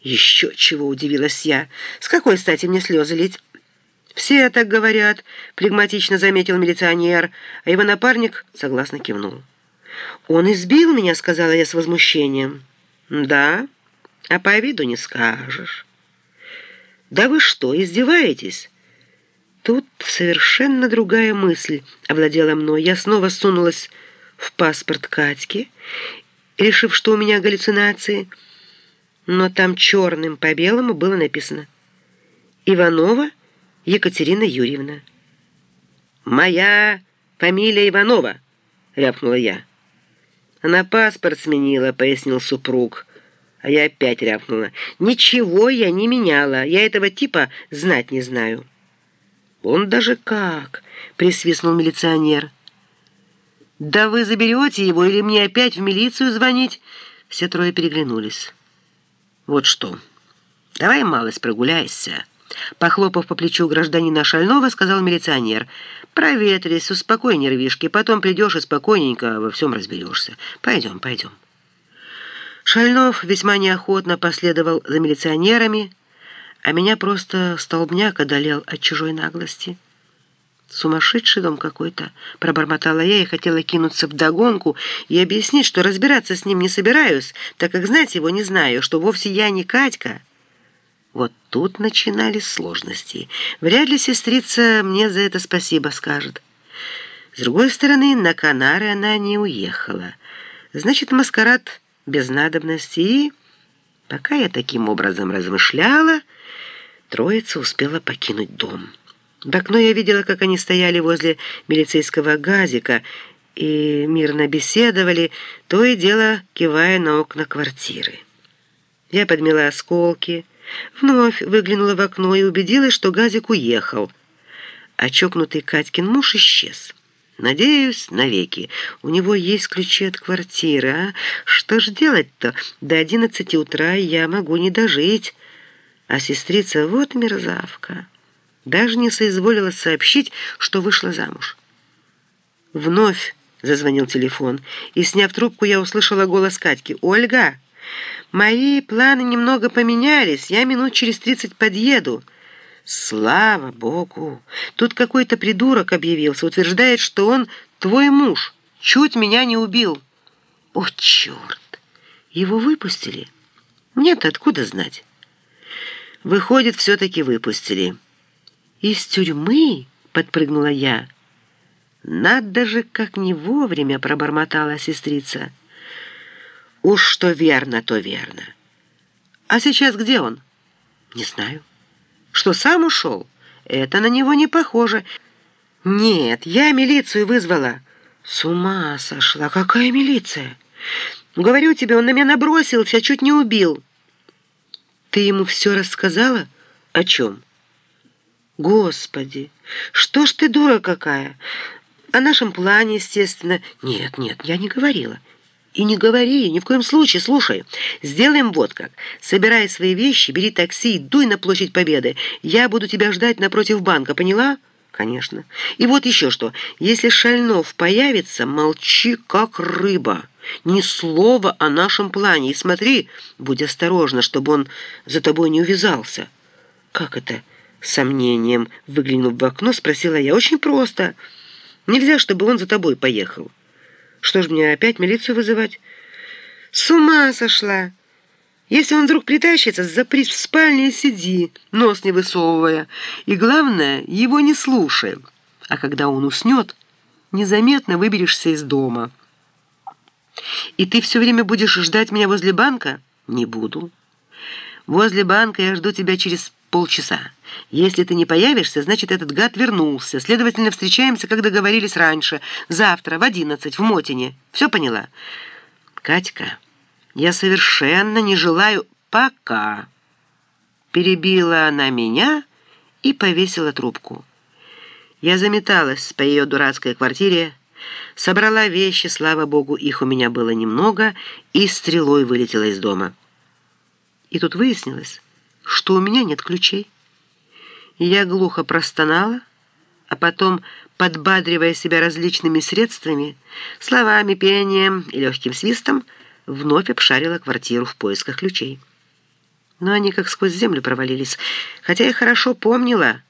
Еще чего удивилась я. С какой стати мне слезы лить? «Все так говорят», — флегматично заметил милиционер, а его напарник согласно кивнул. «Он избил меня», — сказала я с возмущением. «Да, а по виду не скажешь». «Да вы что, издеваетесь?» Тут совершенно другая мысль овладела мной. Я снова сунулась в паспорт Катьки, решив, что у меня галлюцинации, но там черным по белому было написано «Иванова Екатерина Юрьевна». «Моя фамилия Иванова», — рявкнула я. «Она паспорт сменила», — пояснил супруг. А я опять рявкнула. «Ничего я не меняла. Я этого типа знать не знаю». «Он даже как!» — присвистнул милиционер. «Да вы заберете его или мне опять в милицию звонить?» Все трое переглянулись. «Вот что, давай, малость, прогуляйся». Похлопав по плечу гражданина Шального, сказал милиционер. «Проветрись, успокой нервишки, потом придешь и спокойненько во всем разберешься. Пойдем, пойдем». Шальнов весьма неохотно последовал за милиционерами, а меня просто столбняк одолел от чужой наглости. «Сумасшедший дом какой-то», — пробормотала я и хотела кинуться в догонку и объяснить, что разбираться с ним не собираюсь, так как знать его не знаю, что вовсе я не Катька. Вот тут начинались сложности. Вряд ли сестрица мне за это спасибо скажет. С другой стороны, на Канары она не уехала. Значит, маскарад без надобности и... Пока я таким образом размышляла, троица успела покинуть дом. В окно я видела, как они стояли возле милицейского газика и мирно беседовали, то и дело кивая на окна квартиры. Я подмела осколки, вновь выглянула в окно и убедилась, что газик уехал, а чокнутый Катькин муж исчез. Надеюсь, навеки. У него есть ключи от квартиры, а? Что ж делать-то? До одиннадцати утра я могу не дожить. А сестрица вот мерзавка. Даже не соизволила сообщить, что вышла замуж. Вновь зазвонил телефон, и, сняв трубку, я услышала голос Катьки. «Ольга, мои планы немного поменялись. Я минут через тридцать подъеду». Слава Богу! Тут какой-то придурок объявился, утверждает, что он твой муж, чуть меня не убил. О, черт! Его выпустили? Мне-то откуда знать? Выходит, все-таки выпустили. Из тюрьмы? Подпрыгнула я. Надо же, как не вовремя пробормотала сестрица. Уж что верно, то верно. А сейчас где он? Не знаю. Что, сам ушел? Это на него не похоже. Нет, я милицию вызвала. С ума сошла. Какая милиция? Говорю тебе, он на меня набросился, чуть не убил. Ты ему все рассказала? О чем? Господи, что ж ты дура какая? О нашем плане, естественно. Нет, нет, я не говорила. И не говори, ни в коем случае, слушай. Сделаем вот как. Собирай свои вещи, бери такси и дуй на площадь Победы. Я буду тебя ждать напротив банка, поняла? Конечно. И вот еще что. Если Шальнов появится, молчи, как рыба. Ни слова о нашем плане. И смотри, будь осторожна, чтобы он за тобой не увязался. Как это? Сомнением, выглянув в окно, спросила я. Очень просто. Нельзя, чтобы он за тобой поехал. Что ж мне опять милицию вызывать? С ума сошла! Если он вдруг притащится, запрись в спальне и сиди, нос не высовывая. И главное, его не слушай. А когда он уснет, незаметно выберешься из дома. И ты все время будешь ждать меня возле банка? Не буду. Возле банка я жду тебя через полчаса. Если ты не появишься, значит, этот гад вернулся. Следовательно, встречаемся, как договорились раньше. Завтра в одиннадцать в Мотине. Все поняла? Катька, я совершенно не желаю... Пока. Перебила она меня и повесила трубку. Я заметалась по ее дурацкой квартире, собрала вещи, слава богу, их у меня было немного, и стрелой вылетела из дома. И тут выяснилось, что у меня нет ключей. Я глухо простонала, а потом, подбадривая себя различными средствами, словами, пением и легким свистом, вновь обшарила квартиру в поисках ключей. но они как сквозь землю провалились. Хотя я хорошо помнила,